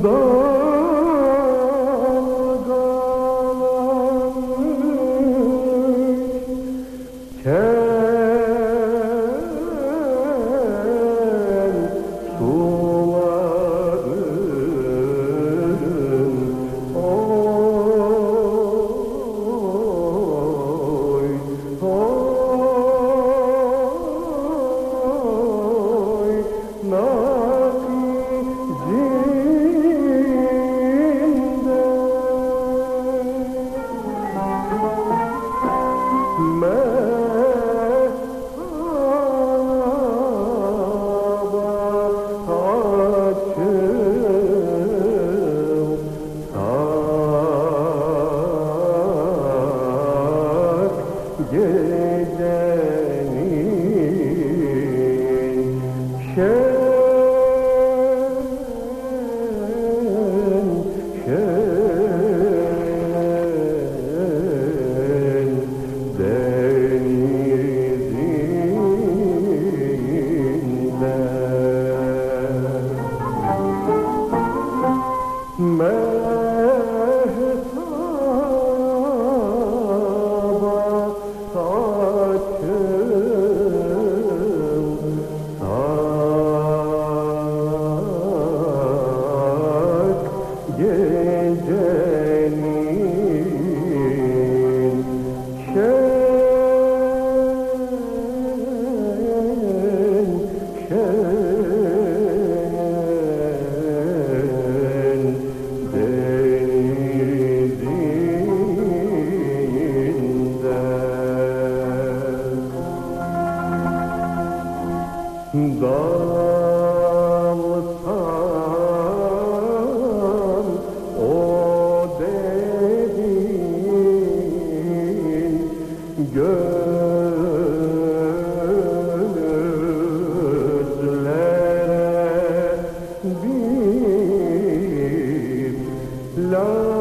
da gecenin şer Man. Dalsan o derin gözlere bir la